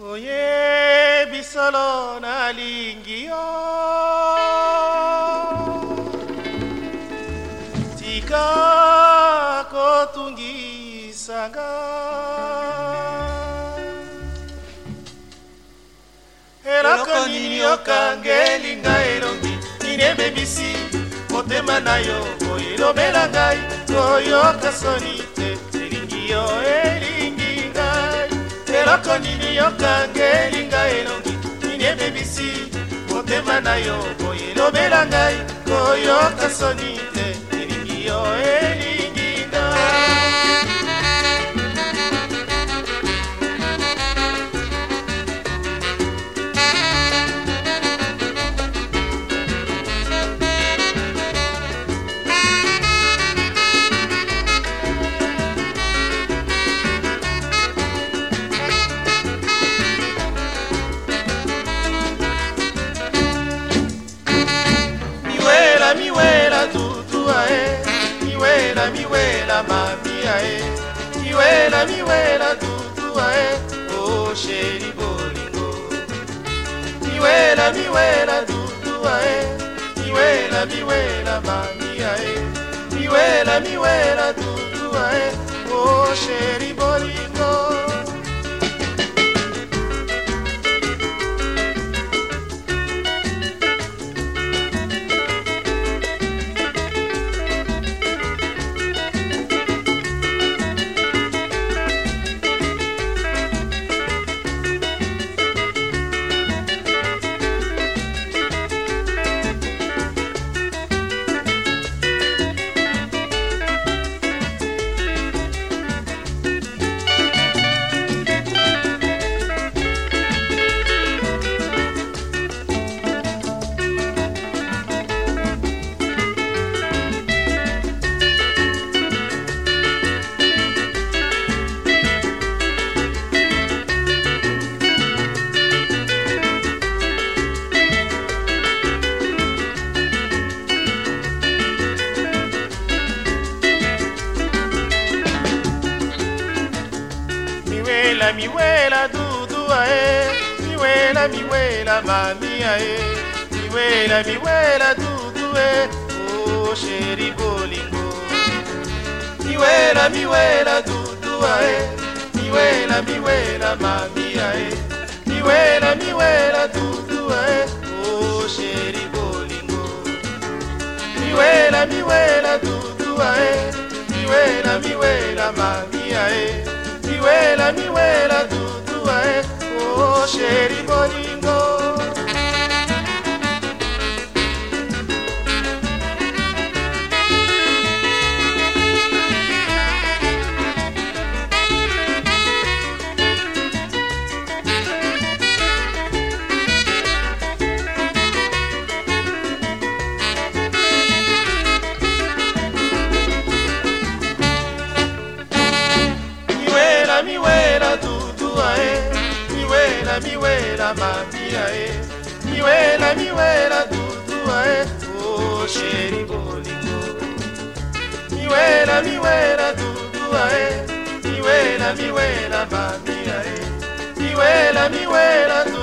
oyebi solo nalingi yo. Tika kotungisanga. Eloko nini okangeli ngai elongi nini ebebisi? Motema na yo oyelobela ngai koyoka soni te elingi yo elingi ngai eloko nini okangeli ngai elongi nini ebebisi motema na yo oyelobela ngai koyoka soni miwela miwela mamia e miwela miwela tutua e o oh, sheri bolingo miwela miwela tutua e miwela miwela mamia e miwela miwela tutua e o oh, sheri bolingo miwela miwela dudua e miwela miwela mamia e eh. miwela miwela dudu e eh. o oh, sheri bolingo. Miwela miwela dudua e miwela miwela mamia e miwela miwela dudua e o sheri bolingo. Miwela miwela dudua e miwela miwela mamia miwela miwela dudua e o sheri bolingo miwela miwela miwela mamia e eh. miwela miwela dudua e eh. o oh, sheri bolingo miwela miwela dudua e eh. miwela miwela mamia e miwela miwela dudua e